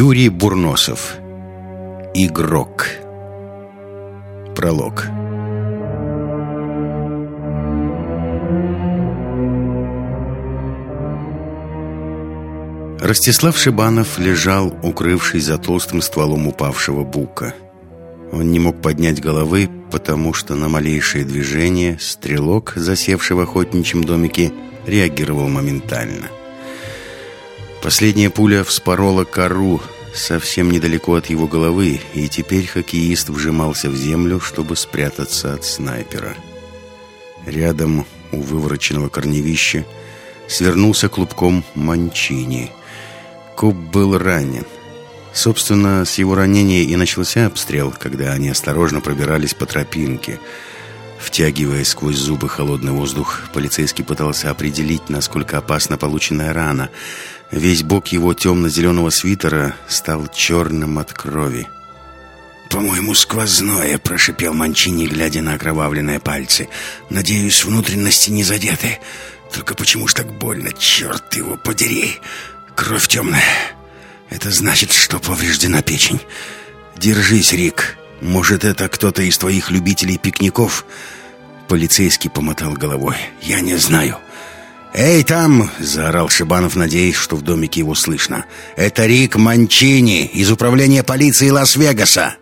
Юрий Бурносов Игрок Пролог Ростислав Шибанов лежал, укрывшись за толстым стволом упавшего бука. Он не мог поднять головы, потому что на малейшее движение стрелок, засевший в охотничьем домике, реагировал моментально. Последняя пуля вспорола кору совсем недалеко от его головы, и теперь хоккеист вжимался в землю, чтобы спрятаться от снайпера. Рядом у вывороченного корневища свернулся клубком Манчини. Куб был ранен. Собственно, с его ранения и начался обстрел, когда они осторожно пробирались по тропинке. Втягивая сквозь зубы холодный воздух, полицейский пытался определить, насколько опасна полученная рана – Весь бок его темно-зеленого свитера стал черным от крови. «По-моему, сквозное», — прошипел Манчини, глядя на окровавленные пальцы. «Надеюсь, внутренности не задеты. Только почему ж так больно? Черт его подери! Кровь темная. Это значит, что повреждена печень. Держись, Рик. Может, это кто-то из твоих любителей пикников?» Полицейский помотал головой. «Я не знаю». «Эй, там!» — заорал Шибанов, надеясь, что в домике его слышно. «Это Рик Манчини из управления полиции Лас-Вегаса!»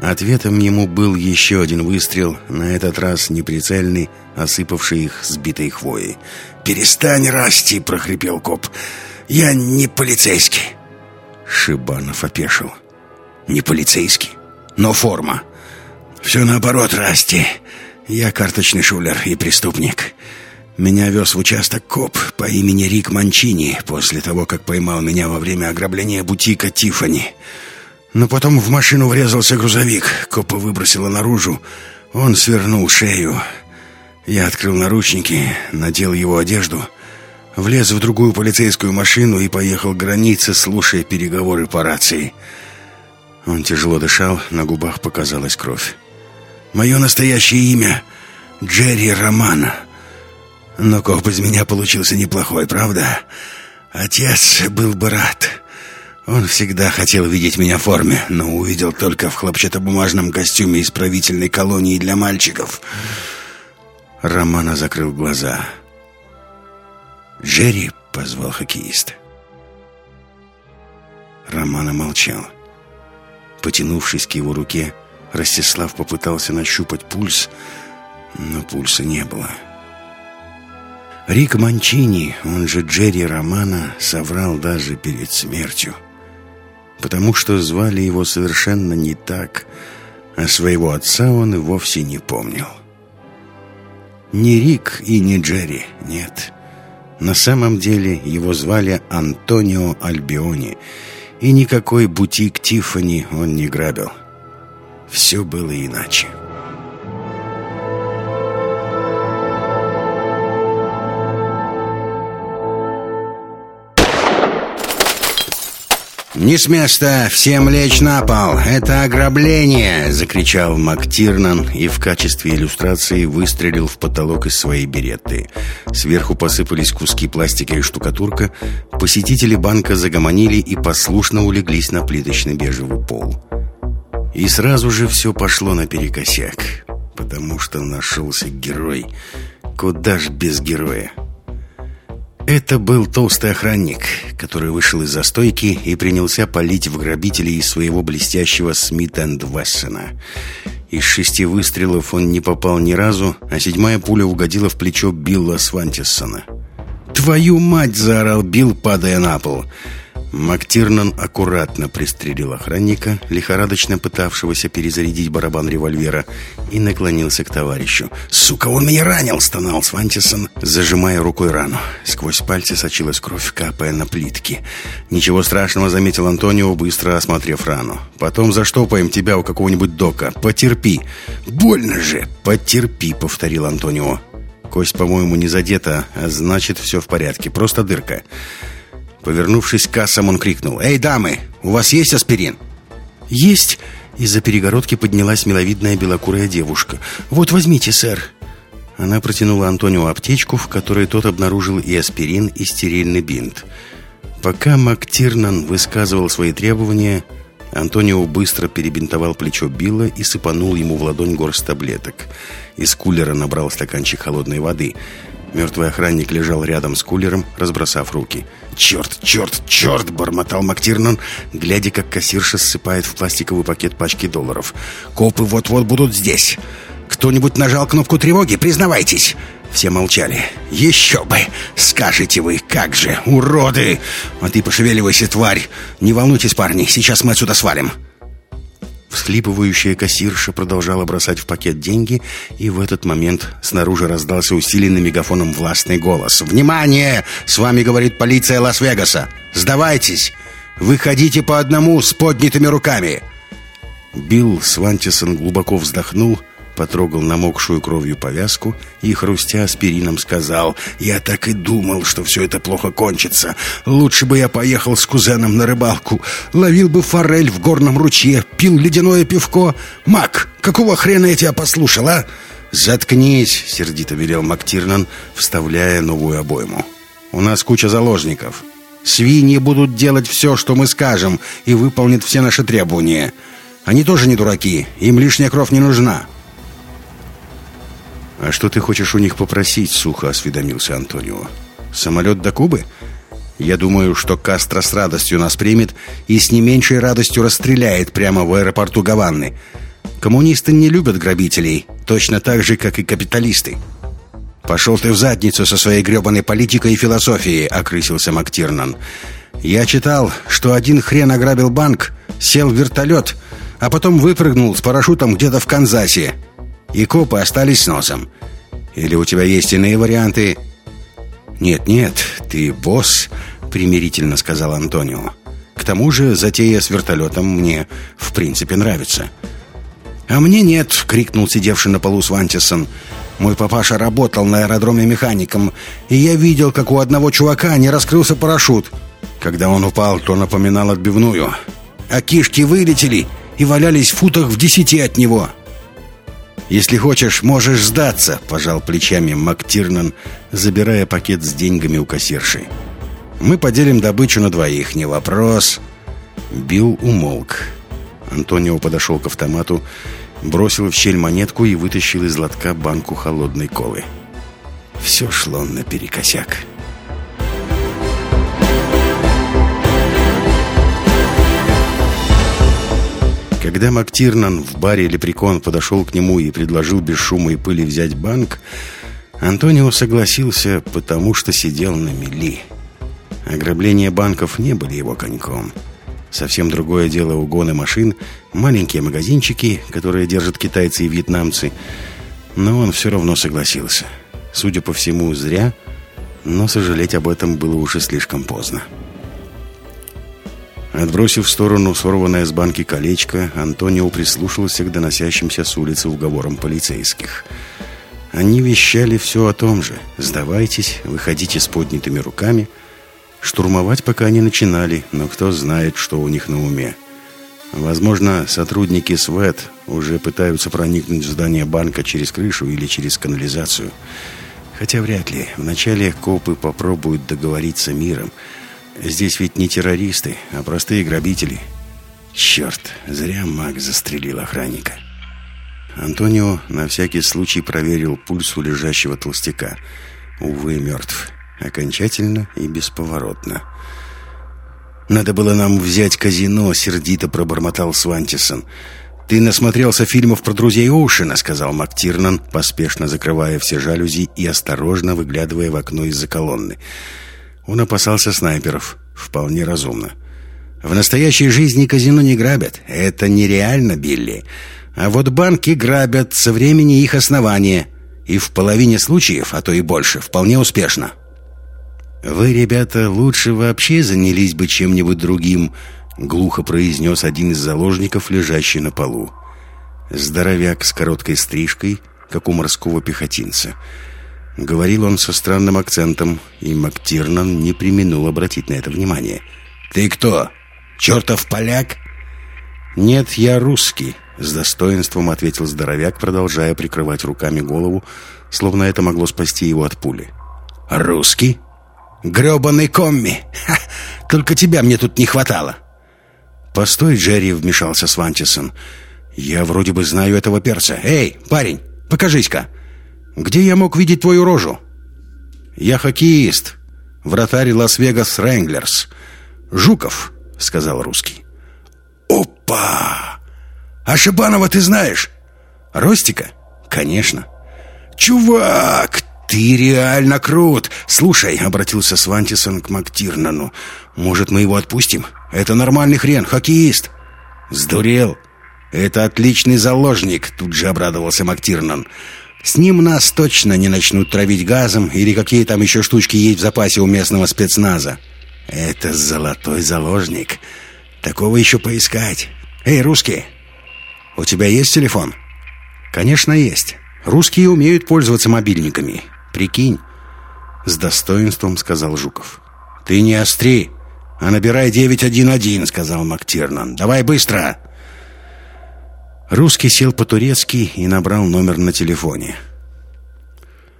Ответом ему был еще один выстрел, на этот раз неприцельный, осыпавший их сбитой хвоей. «Перестань, Расти!» — прохрипел коп. «Я не полицейский!» Шибанов опешил. «Не полицейский, но форма!» «Все наоборот, Расти! Я карточный шулер и преступник!» Меня вез в участок коп по имени Рик Манчини после того, как поймал меня во время ограбления бутика Тифани. Но потом в машину врезался грузовик. Копа выбросило наружу. Он свернул шею. Я открыл наручники, надел его одежду, влез в другую полицейскую машину и поехал к границе, слушая переговоры по рации. Он тяжело дышал, на губах показалась кровь. «Мое настоящее имя — Джерри Романа». Но коп из меня получился неплохой, правда? Отец был бы рад. Он всегда хотел видеть меня в форме, но увидел только в хлопчатобумажном костюме исправительной колонии для мальчиков. Романа закрыл глаза. «Джерри!» — позвал хоккеист. Романа молчал. Потянувшись к его руке, Ростислав попытался нащупать пульс, но пульса не было. Рик Манчини, он же Джерри Романа, соврал даже перед смертью. Потому что звали его совершенно не так, а своего отца он и вовсе не помнил. Не Рик и не Джерри, нет. На самом деле его звали Антонио Альбиони, и никакой бутик Тиффани он не грабил. Все было иначе. «Не с места! Всем лечь на пол! Это ограбление!» — закричал МакТирнан и в качестве иллюстрации выстрелил в потолок из своей беретты. Сверху посыпались куски пластика и штукатурка. Посетители банка загомонили и послушно улеглись на плиточный бежевый пол. И сразу же все пошло наперекосяк, потому что нашелся герой. Куда ж без героя? Это был толстый охранник, который вышел из застойки и принялся палить в грабителей из своего блестящего Смит энд Вессона. Из шести выстрелов он не попал ни разу, а седьмая пуля угодила в плечо Билла Свантиссона. «Твою мать!» — заорал Билл, падая на пол. МакТирнан аккуратно пристрелил охранника, лихорадочно пытавшегося перезарядить барабан револьвера, и наклонился к товарищу. «Сука, он меня ранил!» — стонал Свантисон, зажимая рукой рану. Сквозь пальцы сочилась кровь, капая на плитки. «Ничего страшного», — заметил Антонио, быстро осмотрев рану. «Потом заштопаем тебя у какого-нибудь дока. Потерпи!» «Больно же!» «Потерпи», — повторил Антонио. «Кость, по-моему, не задета, а значит, все в порядке. Просто дырка». Повернувшись к кассам, он крикнул. «Эй, дамы, у вас есть аспирин?» «Есть!» Из-за перегородки поднялась миловидная белокурая девушка. «Вот, возьмите, сэр!» Она протянула Антонио аптечку, в которой тот обнаружил и аспирин, и стерильный бинт. Пока МакТирнан высказывал свои требования, Антонио быстро перебинтовал плечо Билла и сыпанул ему в ладонь горсть таблеток. Из кулера набрал стаканчик холодной воды. Мертвый охранник лежал рядом с кулером, разбросав руки. «Черт, черт, черт!» — бормотал МакТирнан, глядя, как кассирша ссыпает в пластиковый пакет пачки долларов. «Копы вот-вот будут здесь! Кто-нибудь нажал кнопку тревоги? Признавайтесь!» Все молчали. «Еще бы! Скажете вы, как же, уроды! А ты пошевеливайся, тварь! Не волнуйтесь, парни, сейчас мы отсюда свалим!» Всхлипывающая кассирша продолжала бросать в пакет деньги, и в этот момент снаружи раздался усиленный мегафоном властный голос. «Внимание! С вами говорит полиция Лас-Вегаса! Сдавайтесь! Выходите по одному с поднятыми руками!» Билл Свантисон глубоко вздохнул потрогал намокшую кровью повязку и, хрустя аспирином, сказал «Я так и думал, что все это плохо кончится. Лучше бы я поехал с кузеном на рыбалку, ловил бы форель в горном ручье, пил ледяное пивко. Мак, какого хрена я тебя послушал, а?» «Заткнись!» — сердито велел МакТирнан, вставляя новую обойму. «У нас куча заложников. Свиньи будут делать все, что мы скажем, и выполнят все наши требования. Они тоже не дураки, им лишняя кровь не нужна». «А что ты хочешь у них попросить?» — сухо осведомился Антонио. «Самолет до Кубы? Я думаю, что Кастро с радостью нас примет и с не меньшей радостью расстреляет прямо в аэропорту Гаванны. Коммунисты не любят грабителей, точно так же, как и капиталисты». «Пошел ты в задницу со своей гребаной политикой и философией», — окрысился МакТирнан. «Я читал, что один хрен ограбил банк, сел в вертолет, а потом выпрыгнул с парашютом где-то в Канзасе и копы остались с носом. Или у тебя есть иные варианты?» «Нет-нет, ты босс», — примирительно сказал Антонио. «К тому же затея с вертолетом мне в принципе нравится». «А мне нет!» — крикнул сидевший на полу Свантисон. «Мой папаша работал на аэродроме механиком, и я видел, как у одного чувака не раскрылся парашют. Когда он упал, то напоминал отбивную. А кишки вылетели и валялись в футах в десяти от него. «Если хочешь, можешь сдаться», — пожал плечами МакТирнан, забирая пакет с деньгами у кассирши. «Мы поделим добычу на двоих, не вопрос». Билл умолк. Антонио подошел к автомату, бросил в щель монетку и вытащил из лотка банку холодной колы. Все шло наперекосяк. «Все Когда МакТирнан в баре «Лепрекон» подошел к нему и предложил без шума и пыли взять банк, Антонио согласился, потому что сидел на мели. Ограбления банков не были его коньком. Совсем другое дело угоны машин, маленькие магазинчики, которые держат китайцы и вьетнамцы. Но он все равно согласился. Судя по всему, зря, но сожалеть об этом было уже слишком поздно. Отбросив в сторону сорванное с банки колечко, Антонио прислушался к доносящимся с улицы уговорам полицейских. Они вещали все о том же. «Сдавайтесь, выходите с поднятыми руками». Штурмовать пока не начинали, но кто знает, что у них на уме. Возможно, сотрудники СВЭТ уже пытаются проникнуть в здание банка через крышу или через канализацию. Хотя вряд ли. Вначале копы попробуют договориться миром – Здесь ведь не террористы, а простые грабители. Черт, зря маг застрелил охранника. Антонио на всякий случай проверил пульс у лежащего толстяка. Увы, мертв. Окончательно и бесповоротно. «Надо было нам взять казино», — сердито пробормотал Свантисон. «Ты насмотрелся фильмов про друзей Оушена», — сказал МакТирнан, поспешно закрывая все жалюзи и осторожно выглядывая в окно из-за колонны. Он опасался снайперов. Вполне разумно. В настоящей жизни казино не грабят. Это нереально, Билли. А вот банки грабят со времени их основания. И в половине случаев, а то и больше, вполне успешно. «Вы, ребята, лучше вообще занялись бы чем-нибудь другим», глухо произнес один из заложников, лежащий на полу. Здоровяк с короткой стрижкой, как у морского пехотинца. Говорил он со странным акцентом, и МакТирнан не применул обратить на это внимание. «Ты кто? Чертов поляк?» «Нет, я русский», — с достоинством ответил здоровяк, продолжая прикрывать руками голову, словно это могло спасти его от пули. «Русский? Гребаный комми! Ха! Только тебя мне тут не хватало!» «Постой, Джерри!» — вмешался Свантисон. «Я вроде бы знаю этого перца. Эй, парень, покажись-ка! Где я мог видеть твою рожу?» «Я хоккеист, вратарь Лас-Вегас Рэнглерс. Жуков», — сказал русский. «Опа! А Шибанова ты знаешь?» «Ростика? Конечно». «Чувак, ты реально крут!» «Слушай», — обратился Свантисон к Мактирнану, «может, мы его отпустим? Это нормальный хрен, хоккеист». «Сдурел? Это отличный заложник», — тут же обрадовался Мактирнан. «С ним нас точно не начнут травить газом или какие там еще штучки есть в запасе у местного спецназа». «Это золотой заложник. Такого еще поискать. Эй, русский, у тебя есть телефон?» «Конечно, есть. Русские умеют пользоваться мобильниками. Прикинь». С достоинством сказал Жуков. «Ты не остри, а набирай 911», — сказал МакТирнан. «Давай быстро!» Русский сел по-турецки и набрал номер на телефоне.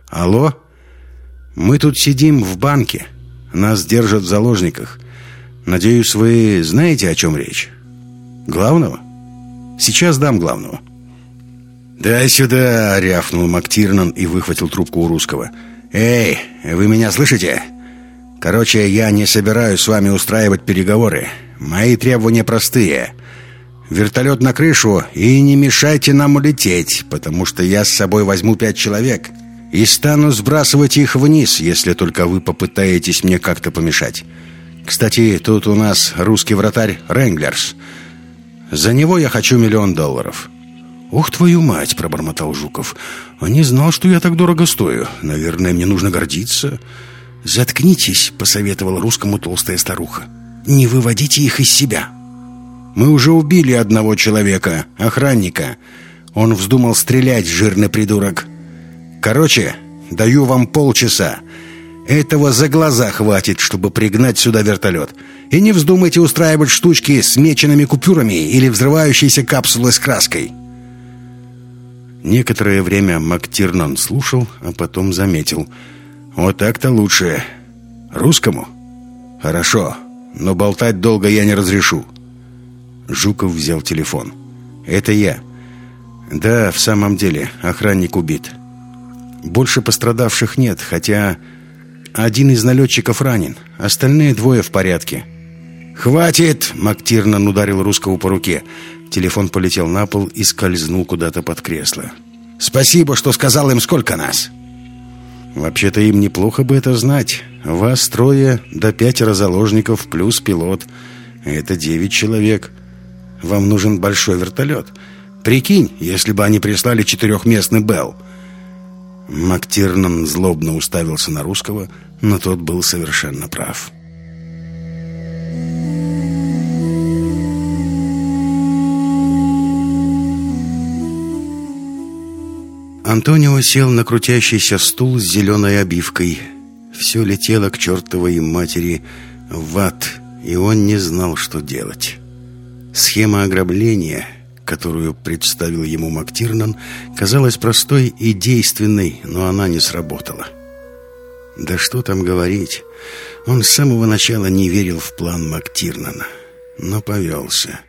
«Алло? Мы тут сидим в банке. Нас держат в заложниках. Надеюсь, вы знаете, о чем речь? Главного? Сейчас дам главного». «Дай сюда!» — рявкнул МакТирнан и выхватил трубку у русского. «Эй, вы меня слышите? Короче, я не собираюсь с вами устраивать переговоры. Мои требования простые. Вертолет на крышу и не мешайте нам улететь, потому что я с собой возьму пять человек и стану сбрасывать их вниз, если только вы попытаетесь мне как-то помешать. Кстати, тут у нас русский вратарь Рэнглерс. За него я хочу миллион долларов». «Ух, твою мать!» — пробормотал Жуков. «А не знал, что я так дорого стою. Наверное, мне нужно гордиться». «Заткнитесь», — посоветовала русскому толстая старуха. «Не выводите их из себя». «Мы уже убили одного человека, охранника. Он вздумал стрелять, жирный придурок. Короче, даю вам полчаса. Этого за глаза хватит, чтобы пригнать сюда вертолет. И не вздумайте устраивать штучки с меченными купюрами или взрывающейся капсулой с краской». Некоторое время МакТирнан слушал, а потом заметил. «Вот так-то лучше. Русскому? Хорошо, но болтать долго я не разрешу». Жуков взял телефон. «Это я». «Да, в самом деле, охранник убит. Больше пострадавших нет, хотя один из налетчиков ранен, остальные двое в порядке». «Хватит!» — МакТирнан ударил русского по руке. Телефон полетел на пол и скользнул куда-то под кресло. «Спасибо, что сказал им, сколько нас!» «Вообще-то им неплохо бы это знать. Вас трое до пятеро заложников плюс пилот. Это девять человек. Вам нужен большой вертолет. Прикинь, если бы они прислали четырехместный Белл». Мактирнан злобно уставился на русского, но тот был совершенно прав. Антонио сел на крутящийся стул с зеленой обивкой. Все летело к чертовой матери в ад, и он не знал, что делать. Схема ограбления, которую представил ему Мактирнан, казалась простой и действенной, но она не сработала. Да что там говорить, он с самого начала не верил в план Мактирнана, но повелся.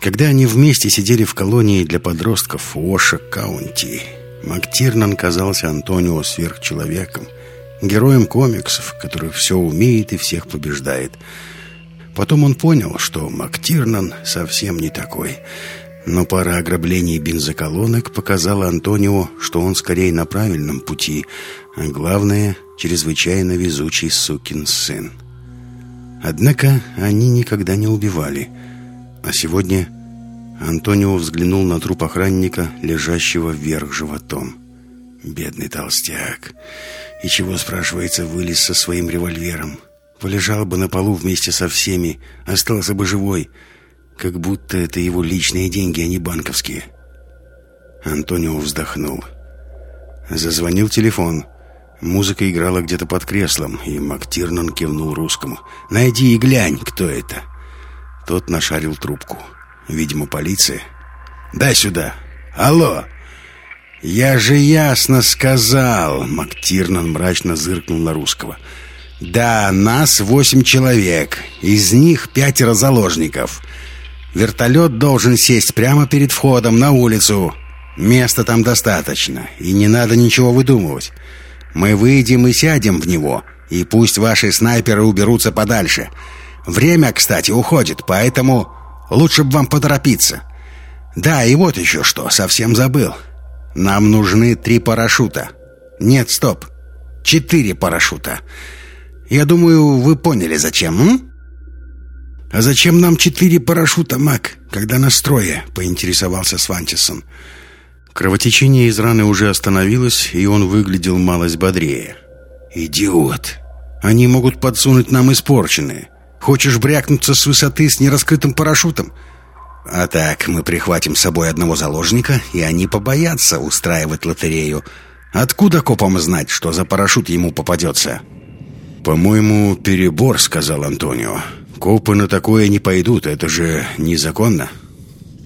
Когда они вместе сидели в колонии для подростков в Уоша-Каунти, Мактирнан казался Антонио сверхчеловеком, героем комиксов, который все умеет и всех побеждает. Потом он понял, что Мактирнан совсем не такой. Но пара ограблений бензоколонок показала Антонио, что он скорее на правильном пути, а главное, чрезвычайно везучий сукин сын. Однако они никогда не убивали – а сегодня Антонио взглянул на труп охранника, лежащего вверх животом. Бедный толстяк. И чего, спрашивается, вылез со своим револьвером? Полежал бы на полу вместе со всеми, остался бы живой. Как будто это его личные деньги, а не банковские. Антонио вздохнул. Зазвонил телефон. Музыка играла где-то под креслом, и МакТирнан кивнул русскому. «Найди и глянь, кто это». Тот нашарил трубку. Видимо, полиция. «Дай сюда! Алло!» «Я же ясно сказал!» МакТирнан мрачно зыркнул на русского. «Да, нас восемь человек. Из них пятеро заложников. Вертолет должен сесть прямо перед входом на улицу. Места там достаточно, и не надо ничего выдумывать. Мы выйдем и сядем в него, и пусть ваши снайперы уберутся подальше. Время, кстати, уходит, поэтому лучше бы вам поторопиться. Да, и вот еще что, совсем забыл. Нам нужны три парашюта. Нет, стоп. Четыре парашюта. Я думаю, вы поняли, зачем, м? «А зачем нам четыре парашюта, Мак, когда нас трое?» — поинтересовался Свантисон. Кровотечение из раны уже остановилось, и он выглядел малость бодрее. «Идиот! Они могут подсунуть нам испорченные. Хочешь брякнуться с высоты с нераскрытым парашютом?» «А так, мы прихватим с собой одного заложника, и они побоятся устраивать лотерею. Откуда копам знать, что за парашют ему попадется?» «По-моему, перебор», — сказал Антонио. «Копы на такое не пойдут, это же незаконно».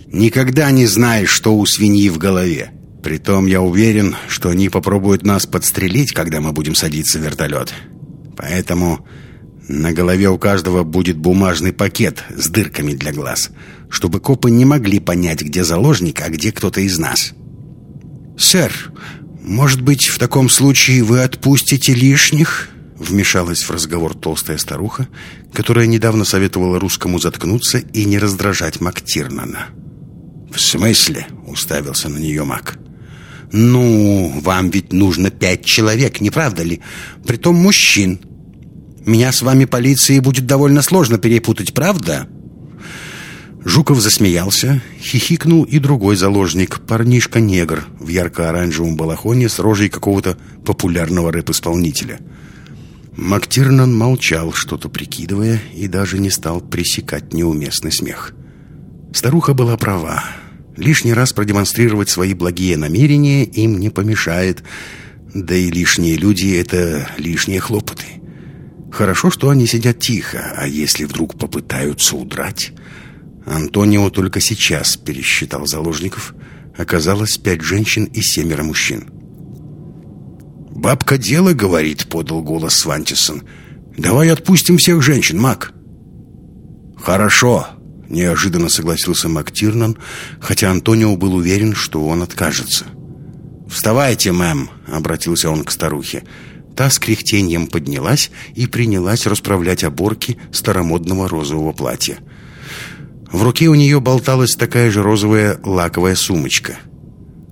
«Никогда не знаешь, что у свиньи в голове. Притом я уверен, что они попробуют нас подстрелить, когда мы будем садиться в вертолет. Поэтому на голове у каждого будет бумажный пакет с дырками для глаз, чтобы копы не могли понять, где заложник, а где кто-то из нас». «Сэр, может быть, в таком случае вы отпустите лишних?» Вмешалась в разговор толстая старуха, которая недавно советовала русскому заткнуться и не раздражать Мактирнана. «В смысле?» — уставился на нее Мак. «Ну, вам ведь нужно пять человек, не правда ли? Притом мужчин. Меня с вами полиции будет довольно сложно перепутать, правда?» Жуков засмеялся, хихикнул и другой заложник, парнишка-негр в ярко-оранжевом балахоне с рожей какого-то популярного рэп-исполнителя — Мактирнан молчал, что-то прикидывая, и даже не стал пресекать неуместный смех. Старуха была права. Лишний раз продемонстрировать свои благие намерения им не помешает. Да и лишние люди — это лишние хлопоты. Хорошо, что они сидят тихо, а если вдруг попытаются удрать... Антонио только сейчас пересчитал заложников. Оказалось пять женщин и семеро мужчин. «Бабка дело, — говорит, — подал голос Свантисон. Давай отпустим всех женщин, Мак». «Хорошо», — неожиданно согласился Мактирнан, хотя Антонио был уверен, что он откажется. «Вставайте, мэм», — обратился он к старухе. Та с кряхтеньем поднялась и принялась расправлять оборки старомодного розового платья. В руке у нее болталась такая же розовая лаковая сумочка.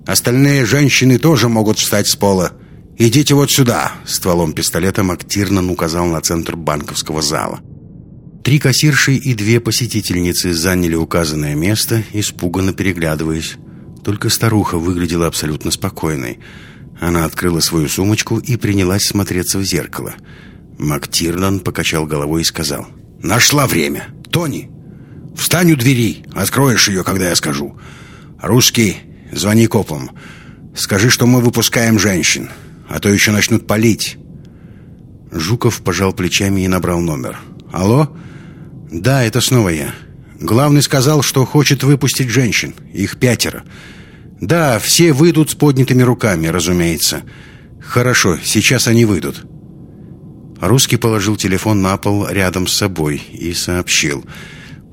«Остальные женщины тоже могут встать с пола», «Идите вот сюда!» Стволом пистолета Мактирнан указал на центр банковского зала. Три кассирши и две посетительницы заняли указанное место, испуганно переглядываясь. Только старуха выглядела абсолютно спокойной. Она открыла свою сумочку и принялась смотреться в зеркало. Мактирнан покачал головой и сказал. «Нашла время! Тони, встань у двери, откроешь ее, когда я скажу. Русский, звони копам. Скажи, что мы выпускаем женщин а то еще начнут палить». Жуков пожал плечами и набрал номер. «Алло? Да, это снова я. Главный сказал, что хочет выпустить женщин. Их пятеро. Да, все выйдут с поднятыми руками, разумеется. Хорошо, сейчас они выйдут». Русский положил телефон на пол рядом с собой и сообщил.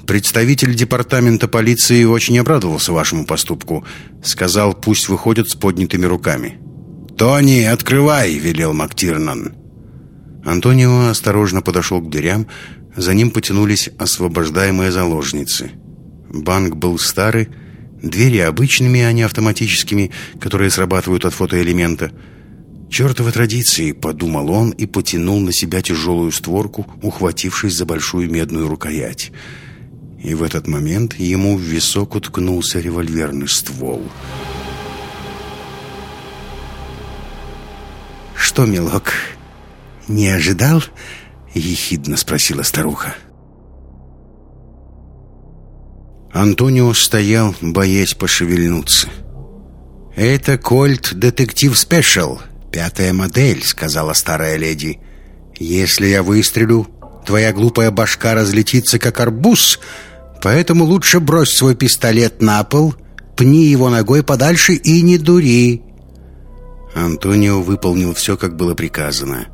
«Представитель департамента полиции очень обрадовался вашему поступку. Сказал, пусть выходят с поднятыми руками». «Тони, открывай!» — велел Мактирнан. Антонио осторожно подошел к дверям. За ним потянулись освобождаемые заложницы. Банк был старый, двери обычными, а не автоматическими, которые срабатывают от фотоэлемента. «Чертовы традиции!» — подумал он и потянул на себя тяжелую створку, ухватившись за большую медную рукоять. И в этот момент ему в висок уткнулся револьверный ствол — «Что, милок, не ожидал?» — ехидно спросила старуха. Антонио стоял, боясь пошевельнуться. «Это Кольт Детектив Спешл, пятая модель», — сказала старая леди. «Если я выстрелю, твоя глупая башка разлетится, как арбуз, поэтому лучше брось свой пистолет на пол, пни его ногой подальше и не дури». Антонио выполнил все, как было приказано.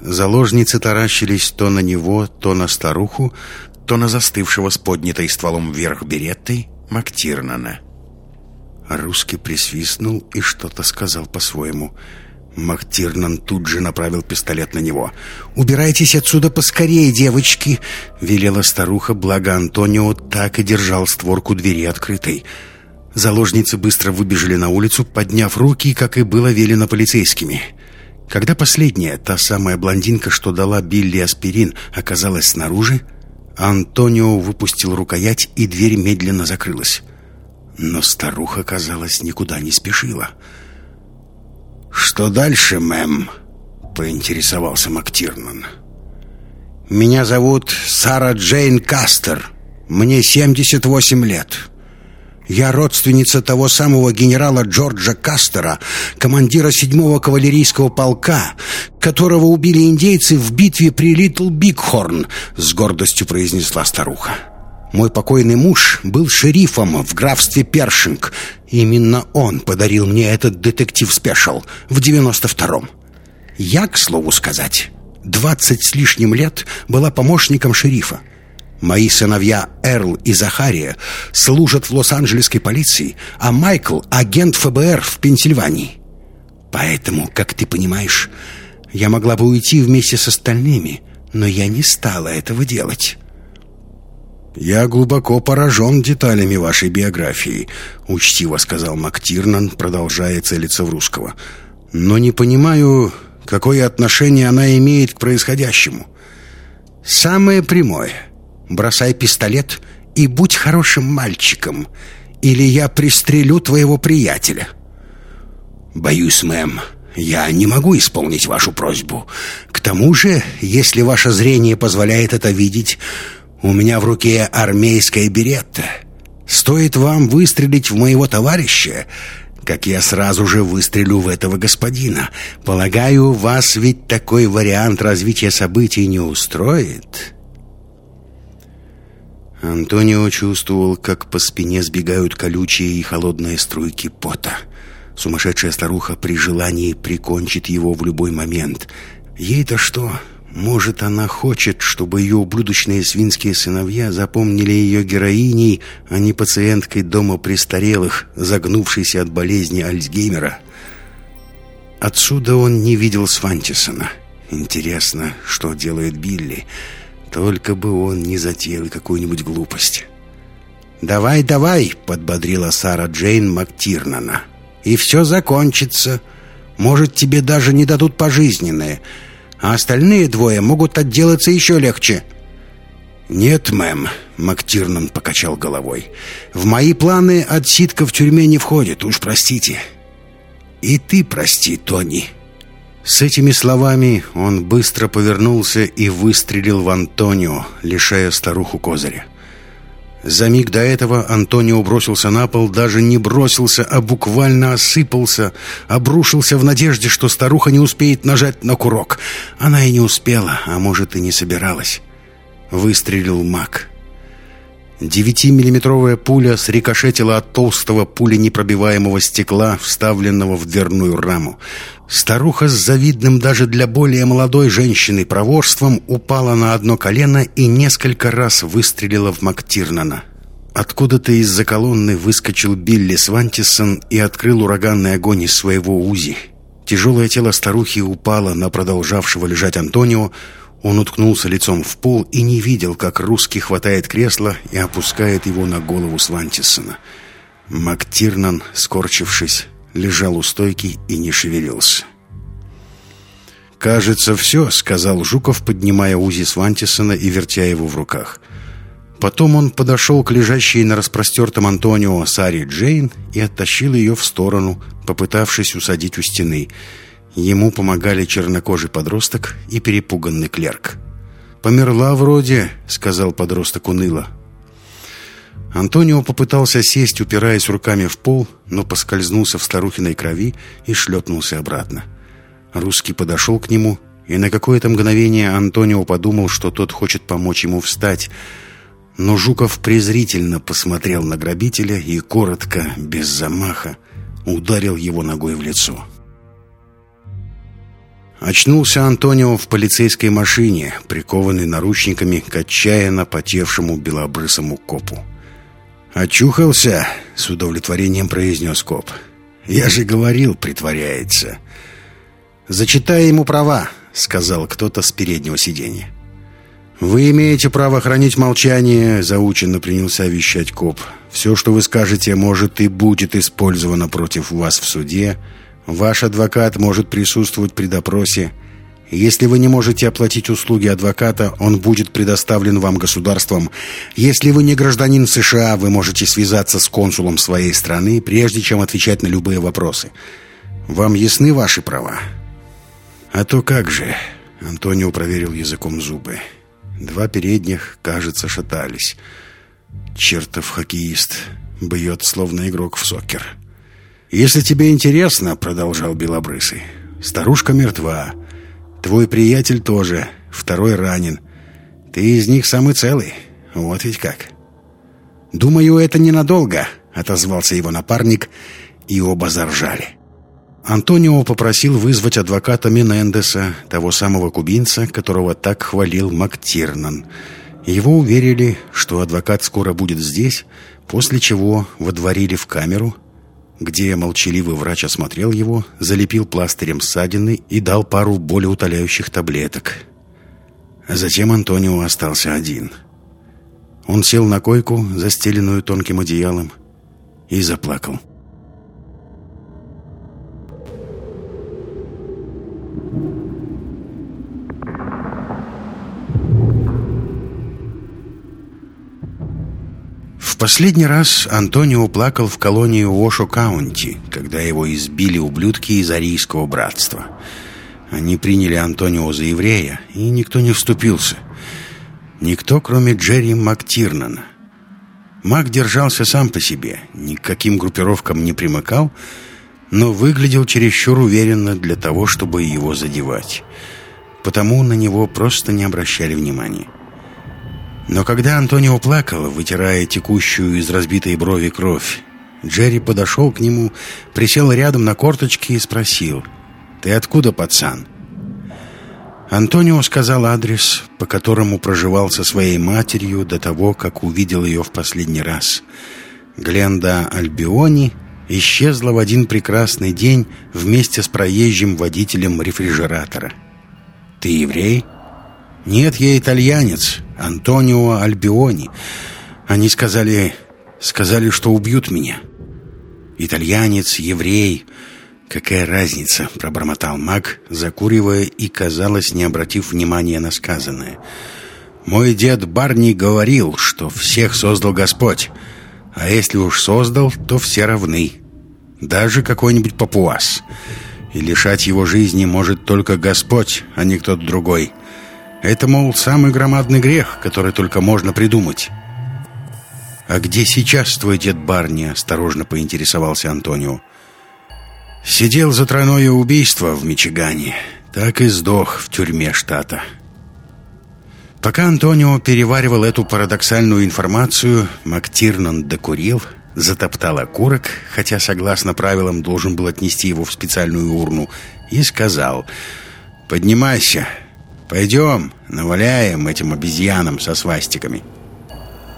Заложницы таращились то на него, то на старуху, то на застывшего с поднятой стволом вверх береттой Мактирнана. Русский присвистнул и что-то сказал по-своему. Мактирнан тут же направил пистолет на него. «Убирайтесь отсюда поскорее, девочки!» — велела старуха, благо Антонио так и держал створку двери открытой. Заложницы быстро выбежали на улицу, подняв руки, как и было велено полицейскими. Когда последняя, та самая блондинка, что дала Билли аспирин, оказалась снаружи, Антонио выпустил рукоять, и дверь медленно закрылась. Но старуха, казалось, никуда не спешила. «Что дальше, мэм?» — поинтересовался Мактирнан. «Меня зовут Сара Джейн Кастер. Мне 78 лет». Я родственница того самого генерала Джорджа Кастера, командира седьмого кавалерийского полка, которого убили индейцы в битве при Литл Бигхорн, с гордостью произнесла старуха. Мой покойный муж был шерифом в графстве Першинг. Именно он подарил мне этот детектив-спешл в 92-м. Я, к слову сказать, двадцать с лишним лет была помощником шерифа. Мои сыновья Эрл и Захария служат в Лос-Анджелесской полиции, а Майкл — агент ФБР в Пенсильвании. Поэтому, как ты понимаешь, я могла бы уйти вместе с остальными, но я не стала этого делать». «Я глубоко поражен деталями вашей биографии», — учтиво сказал Мактирнан, продолжая целиться в русского. «Но не понимаю, какое отношение она имеет к происходящему». «Самое прямое — бросай пистолет и будь хорошим мальчиком, или я пристрелю твоего приятеля». «Боюсь, мэм, я не могу исполнить вашу просьбу. К тому же, если ваше зрение позволяет это видеть, у меня в руке армейская беретта. Стоит вам выстрелить в моего товарища, как я сразу же выстрелю в этого господина. Полагаю, вас ведь такой вариант развития событий не устроит?» Антонио чувствовал, как по спине сбегают колючие и холодные струйки пота. Сумасшедшая старуха при желании прикончит его в любой момент. Ей-то что? Может, она хочет, чтобы ее ублюдочные свинские сыновья запомнили ее героиней, а не пациенткой дома престарелых, загнувшейся от болезни Альцгеймера? Отсюда он не видел Свантисона. Интересно, что делает Билли? Только бы он не затеял какую-нибудь глупость. «Давай, давай!» — подбодрила Сара Джейн Мактирнана. «И все закончится. Может, тебе даже не дадут пожизненное, а остальные двое могут отделаться еще легче». «Нет, мэм», — Мактирнан покачал головой. «В мои планы отсидка в тюрьме не входит, уж простите». «И ты прости, Тони», с этими словами он быстро повернулся и выстрелил в Антонио, лишая старуху козыря. За миг до этого Антонио бросился на пол, даже не бросился, а буквально осыпался, обрушился в надежде, что старуха не успеет нажать на курок. Она и не успела, а может и не собиралась. Выстрелил маг. Девятимиллиметровая пуля срикошетила от толстого пуленепробиваемого стекла, вставленного в дверную раму. Старуха с завидным даже для более молодой женщины проворством упала на одно колено и несколько раз выстрелила в Мактирнана. Откуда-то из-за колонны выскочил Билли Свантисон и открыл ураганный огонь из своего УЗИ. Тяжелое тело старухи упало на продолжавшего лежать Антонио, он уткнулся лицом в пол и не видел, как русский хватает кресло и опускает его на голову Свантисона. Мактирнан, скорчившись, лежал у стойки и не шевелился. «Кажется, все», — сказал Жуков, поднимая Узи Свантисона и вертя его в руках. Потом он подошел к лежащей на распростертом Антонио Саре Джейн и оттащил ее в сторону, попытавшись усадить у стены — Ему помогали чернокожий подросток и перепуганный клерк. «Померла вроде», — сказал подросток уныло. Антонио попытался сесть, упираясь руками в пол, но поскользнулся в старухиной крови и шлепнулся обратно. Русский подошел к нему, и на какое-то мгновение Антонио подумал, что тот хочет помочь ему встать, но Жуков презрительно посмотрел на грабителя и коротко, без замаха, ударил его ногой в лицо. Очнулся Антонио в полицейской машине, прикованный наручниками к отчаянно потевшему белобрысому копу. «Очухался?» — с удовлетворением произнес коп. «Я же говорил, притворяется». «Зачитай ему права», — сказал кто-то с переднего сиденья. «Вы имеете право хранить молчание», — заученно принялся вещать коп. «Все, что вы скажете, может и будет использовано против вас в суде. Ваш адвокат может присутствовать при допросе. Если вы не можете оплатить услуги адвоката, он будет предоставлен вам государством. Если вы не гражданин США, вы можете связаться с консулом своей страны, прежде чем отвечать на любые вопросы. Вам ясны ваши права?» «А то как же?» — Антонио проверил языком зубы. Два передних, кажется, шатались. Чертов хоккеист. Бьет, словно игрок в сокер. «Если тебе интересно, — продолжал Белобрысый, — старушка мертва. Твой приятель тоже. Второй ранен. Ты из них самый целый. Вот ведь как». «Думаю, это ненадолго», — отозвался его напарник, и оба заржали. Антонио попросил вызвать адвоката Менендеса, того самого кубинца, которого так хвалил Мактирнан. Его уверили, что адвокат скоро будет здесь, после чего водворили в камеру, где молчаливый врач осмотрел его, залепил пластырем ссадины и дал пару болеутоляющих таблеток. Затем Антонио остался один. Он сел на койку, застеленную тонким одеялом, и заплакал. В последний раз Антонио плакал в колонии Уошо-Каунти, когда его избили ублюдки из Арийского братства. Они приняли Антонио за еврея, и никто не вступился. Никто, кроме Джерри Мактирнана. Мак держался сам по себе, ни к каким группировкам не примыкал, но выглядел чересчур уверенно для того, чтобы его задевать. Потому на него просто не обращали внимания. Но когда Антонио плакал, вытирая текущую из разбитой брови кровь, Джерри подошел к нему, присел рядом на корточки и спросил «Ты откуда, пацан?» Антонио сказал адрес, по которому проживал со своей матерью до того, как увидел ее в последний раз. Гленда Альбиони исчезла в один прекрасный день вместе с проезжим водителем рефрижератора. «Ты еврей?» «Нет, я итальянец, Антонио Альбиони. Они сказали... сказали, что убьют меня». «Итальянец, еврей...» «Какая разница?» — пробормотал маг, закуривая и, казалось, не обратив внимания на сказанное. «Мой дед Барни говорил, что всех создал Господь, а если уж создал, то все равны, даже какой-нибудь папуас. И лишать его жизни может только Господь, а не кто-то другой». Это, мол, самый громадный грех, который только можно придумать. «А где сейчас твой дед Барни?» — осторожно поинтересовался Антонио. «Сидел за тройное убийство в Мичигане. Так и сдох в тюрьме штата». Пока Антонио переваривал эту парадоксальную информацию, Мактирнан докурил, затоптал окурок, хотя, согласно правилам, должен был отнести его в специальную урну, и сказал «Поднимайся, «Пойдем, наваляем этим обезьянам со свастиками».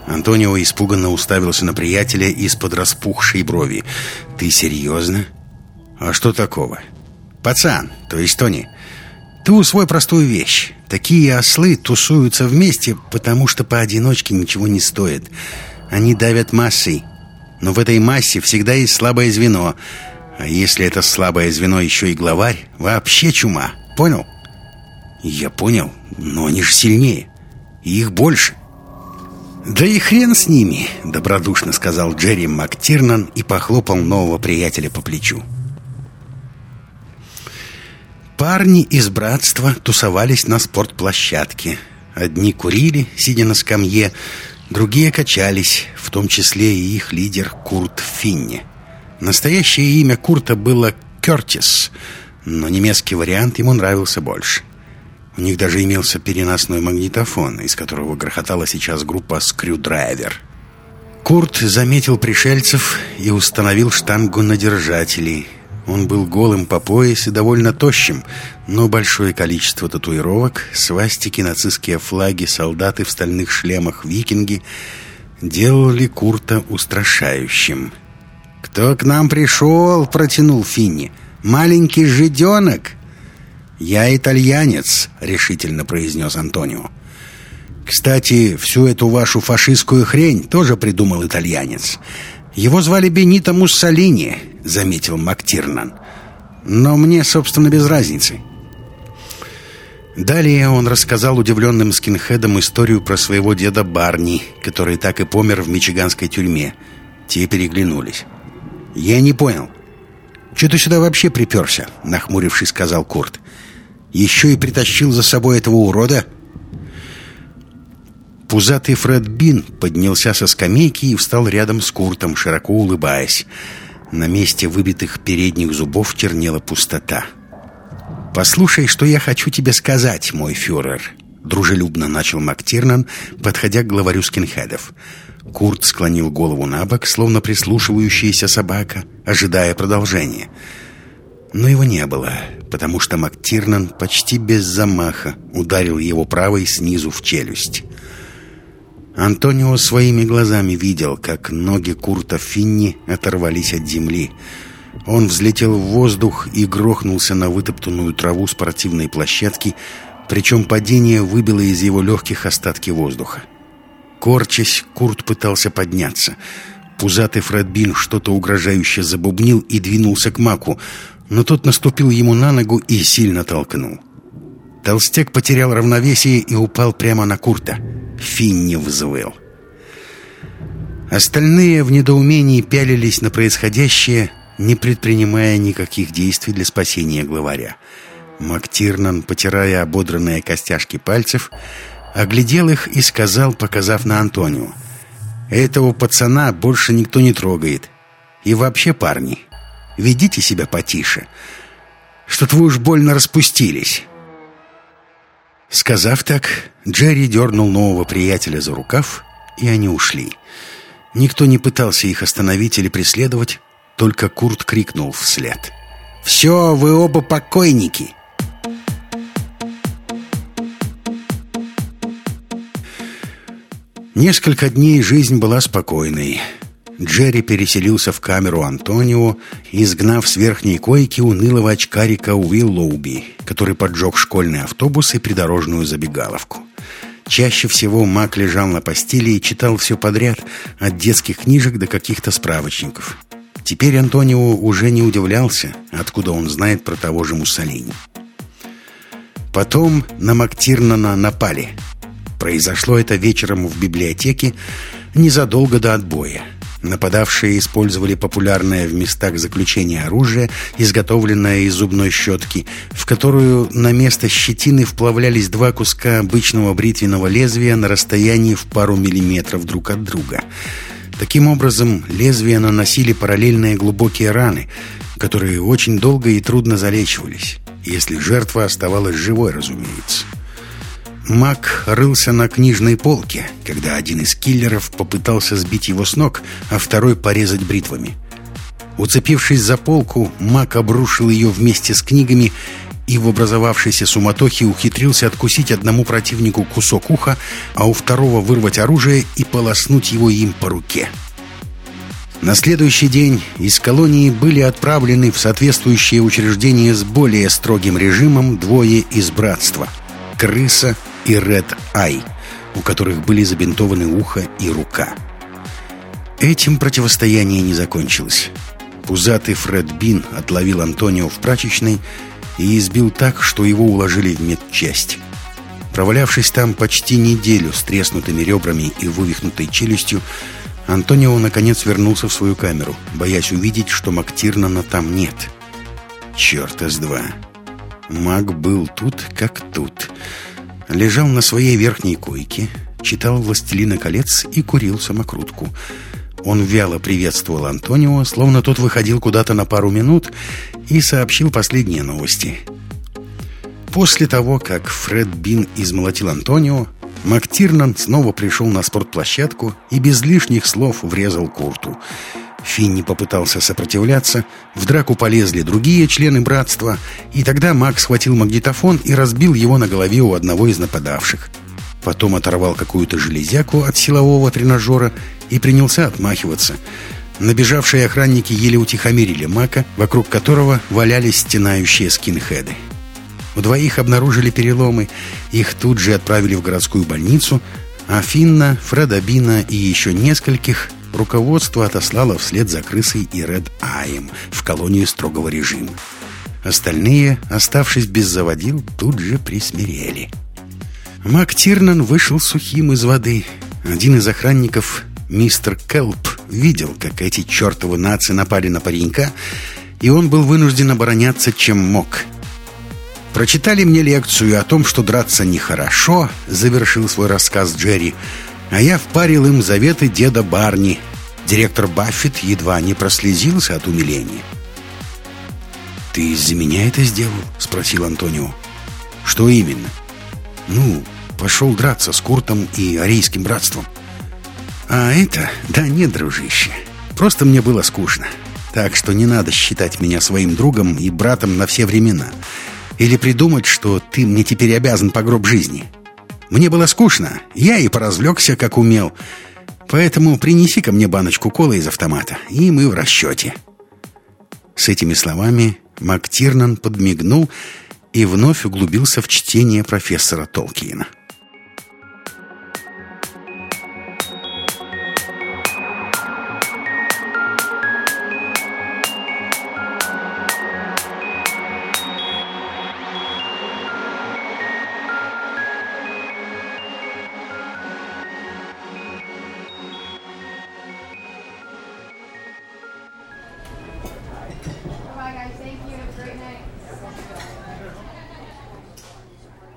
Антонио испуганно уставился на приятеля из-под распухшей брови. «Ты серьезно? А что такого?» «Пацан, то есть Тони, ты усвой простую вещь. Такие ослы тусуются вместе, потому что поодиночке ничего не стоит. Они давят массой. Но в этой массе всегда есть слабое звено. А если это слабое звено еще и главарь, вообще чума. Понял?» «Я понял, но они же сильнее. И их больше». «Да и хрен с ними», — добродушно сказал Джерри МакТирнан и похлопал нового приятеля по плечу. Парни из братства тусовались на спортплощадке. Одни курили, сидя на скамье, другие качались, в том числе и их лидер Курт Финни. Настоящее имя Курта было Кертис, но немецкий вариант ему нравился больше. У них даже имелся переносной магнитофон, из которого грохотала сейчас группа «Скрюдрайвер». Курт заметил пришельцев и установил штангу на держатели. Он был голым по пояс и довольно тощим, но большое количество татуировок, свастики, нацистские флаги, солдаты в стальных шлемах, викинги делали Курта устрашающим. «Кто к нам пришел?» — протянул Финни. «Маленький жиденок?» «Я итальянец», — решительно произнес Антонио. «Кстати, всю эту вашу фашистскую хрень тоже придумал итальянец. Его звали Бенито Муссолини», — заметил МакТирнан. «Но мне, собственно, без разницы». Далее он рассказал удивленным скинхедам историю про своего деда Барни, который так и помер в мичиганской тюрьме. Те переглянулись. «Я не понял. Че ты сюда вообще приперся?» — нахмурившись, сказал Курт. «Еще и притащил за собой этого урода?» Пузатый Фред Бин поднялся со скамейки и встал рядом с Куртом, широко улыбаясь. На месте выбитых передних зубов чернела пустота. «Послушай, что я хочу тебе сказать, мой фюрер», — дружелюбно начал МакТирнан, подходя к главарю скинхедов. Курт склонил голову на бок, словно прислушивающаяся собака, ожидая продолжения. Но его не было, потому что МакТирнан почти без замаха ударил его правой снизу в челюсть. Антонио своими глазами видел, как ноги Курта Финни оторвались от земли. Он взлетел в воздух и грохнулся на вытоптанную траву спортивной площадки, причем падение выбило из его легких остатки воздуха. Корчась, Курт пытался подняться. Пузатый Фредбин что-то угрожающе забубнил и двинулся к Маку, но тот наступил ему на ногу и сильно толкнул. Толстяк потерял равновесие и упал прямо на Курта. Финни взвыл. Остальные в недоумении пялились на происходящее, не предпринимая никаких действий для спасения главаря. Мактирнан, потирая ободранные костяшки пальцев, оглядел их и сказал, показав на Антонио, «Этого пацана больше никто не трогает. И вообще, парни, ведите себя потише. Что-то вы уж больно распустились». Сказав так, Джерри дернул нового приятеля за рукав, и они ушли. Никто не пытался их остановить или преследовать, только Курт крикнул вслед. «Все, вы оба покойники!» Несколько дней жизнь была спокойной. Джерри переселился в камеру Антонио, изгнав с верхней койки унылого очкарика Уиллоуби, который поджег школьный автобус и придорожную забегаловку. Чаще всего Мак лежал на постели и читал все подряд, от детских книжек до каких-то справочников. Теперь Антонио уже не удивлялся, откуда он знает про того же Муссолини. Потом на Мактирнана напали. Произошло это вечером в библиотеке незадолго до отбоя. Нападавшие использовали популярное в местах заключения оружие, изготовленное из зубной щетки, в которую на место щетины вплавлялись два куска обычного бритвенного лезвия на расстоянии в пару миллиметров друг от друга. Таким образом, лезвия наносили параллельные глубокие раны, которые очень долго и трудно залечивались, если жертва оставалась живой, разумеется. Мак рылся на книжной полке, когда один из киллеров попытался сбить его с ног, а второй порезать бритвами. Уцепившись за полку, Мак обрушил ее вместе с книгами и в образовавшейся суматохе ухитрился откусить одному противнику кусок уха, а у второго вырвать оружие и полоснуть его им по руке. На следующий день из колонии были отправлены в соответствующее учреждение с более строгим режимом двое из братства — крыса и Ред Ай, у которых были забинтованы ухо и рука. Этим противостояние не закончилось. Пузатый Фред Бин отловил Антонио в прачечной и избил так, что его уложили в медчасть. Провалявшись там почти неделю с треснутыми ребрами и вывихнутой челюстью, Антонио наконец вернулся в свою камеру, боясь увидеть, что Мактирнана там нет. Черт с два. Маг был тут, как тут лежал на своей верхней койке, читал «Властелина колец» и курил самокрутку. Он вяло приветствовал Антонио, словно тот выходил куда-то на пару минут и сообщил последние новости. После того, как Фред Бин измолотил Антонио, МакТирнан снова пришел на спортплощадку и без лишних слов врезал Курту. Финни попытался сопротивляться, в драку полезли другие члены братства, и тогда Мак схватил магнитофон и разбил его на голове у одного из нападавших. Потом оторвал какую-то железяку от силового тренажера и принялся отмахиваться. Набежавшие охранники еле утихомирили Мака, вокруг которого валялись стенающие скинхеды. У двоих обнаружили переломы, их тут же отправили в городскую больницу, а Финна, Фреда Бина и еще нескольких руководство отослало вслед за крысой и Ред Айм в колонию строгого режима. Остальные, оставшись без заводил, тут же присмирели. Мак Тирнан вышел сухим из воды. Один из охранников, мистер Келп, видел, как эти чертовы нации напали на паренька, и он был вынужден обороняться, чем мог. «Прочитали мне лекцию о том, что драться нехорошо», — завершил свой рассказ Джерри, «а я впарил им заветы деда Барни». Директор Баффет едва не прослезился от умиления. «Ты из-за меня это сделал?» — спросил Антонио. «Что именно?» «Ну, пошел драться с Куртом и Арийским братством». «А это? Да нет, дружище. Просто мне было скучно. Так что не надо считать меня своим другом и братом на все времена. Или придумать, что ты мне теперь обязан по гроб жизни. Мне было скучно, я и поразвлекся, как умел. Поэтому принеси ко мне баночку колы из автомата, и мы в расчете». С этими словами МакТирнан подмигнул и вновь углубился в чтение профессора Толкиена.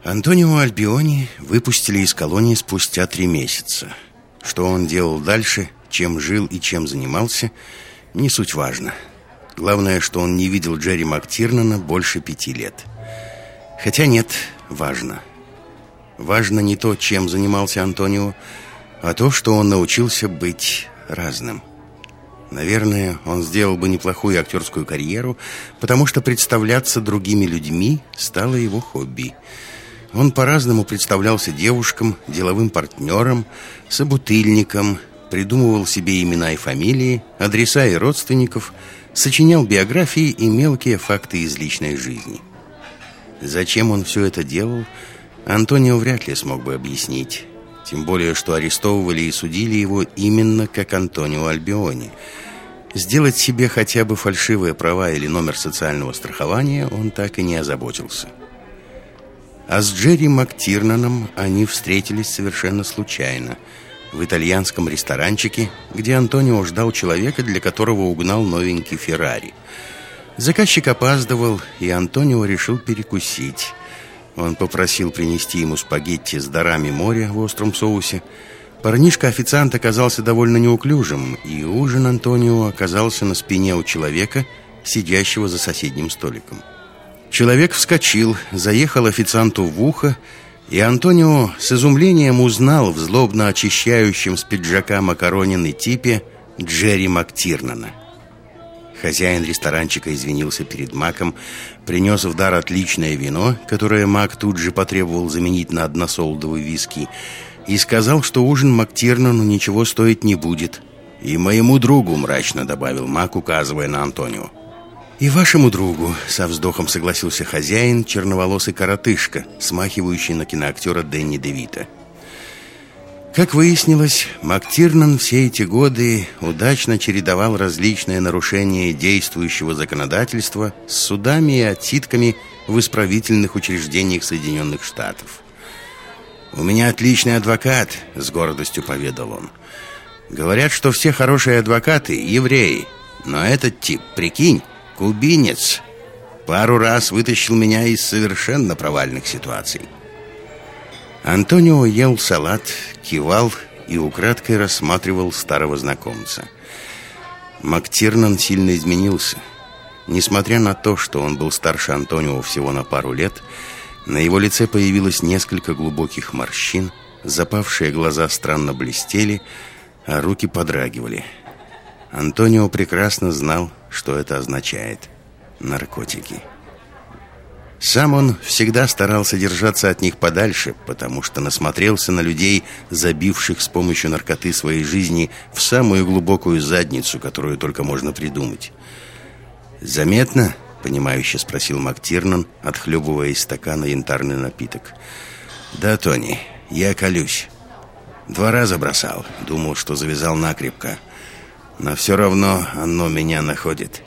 Антонио Альбиони выпустили из колонии спустя три месяца. Что он делал дальше, чем жил и чем занимался, не суть важно. Главное, что он не видел Джерри Мактирнана больше пяти лет. Хотя нет, важно. Важно не то, чем занимался Антонио, а то, что он научился быть разным. Наверное, он сделал бы неплохую актерскую карьеру, потому что представляться другими людьми стало его хобби – он по-разному представлялся девушкам, деловым партнерам, собутыльникам, придумывал себе имена и фамилии, адреса и родственников, сочинял биографии и мелкие факты из личной жизни. Зачем он все это делал, Антонио вряд ли смог бы объяснить. Тем более, что арестовывали и судили его именно как Антонио Альбиони. Сделать себе хотя бы фальшивые права или номер социального страхования он так и не озаботился. А с Джерри Мактирнаном они встретились совершенно случайно в итальянском ресторанчике, где Антонио ждал человека, для которого угнал новенький Феррари. Заказчик опаздывал, и Антонио решил перекусить. Он попросил принести ему спагетти с дарами моря в остром соусе. Парнишка-официант оказался довольно неуклюжим, и ужин Антонио оказался на спине у человека, сидящего за соседним столиком. Человек вскочил, заехал официанту в ухо, и Антонио с изумлением узнал в злобно очищающем с пиджака макаронины типе Джерри Мактирнана. Хозяин ресторанчика извинился перед Маком, принес в дар отличное вино, которое Мак тут же потребовал заменить на односолдовый виски, и сказал, что ужин Мактирнану ничего стоить не будет. «И моему другу», — мрачно добавил Мак, указывая на Антонио. «И вашему другу», — со вздохом согласился хозяин, черноволосый коротышка, смахивающий на киноактера Дэнни Девита. Как выяснилось, Мактирнан все эти годы удачно чередовал различные нарушения действующего законодательства с судами и отсидками в исправительных учреждениях Соединенных Штатов. «У меня отличный адвокат», — с гордостью поведал он. «Говорят, что все хорошие адвокаты — евреи, но этот тип, прикинь, Кубинец пару раз вытащил меня из совершенно провальных ситуаций. Антонио ел салат, кивал и украдкой рассматривал старого знакомца. Мактирнан сильно изменился. Несмотря на то, что он был старше Антонио всего на пару лет, на его лице появилось несколько глубоких морщин, запавшие глаза странно блестели, а руки подрагивали – Антонио прекрасно знал, что это означает. Наркотики. Сам он всегда старался держаться от них подальше, потому что насмотрелся на людей, забивших с помощью наркоты своей жизни в самую глубокую задницу, которую только можно придумать. «Заметно?» — понимающе спросил МакТирнан, отхлебывая из стакана янтарный напиток. «Да, Тони, я колюсь. Два раза бросал, думал, что завязал накрепко. Но все равно оно меня находит.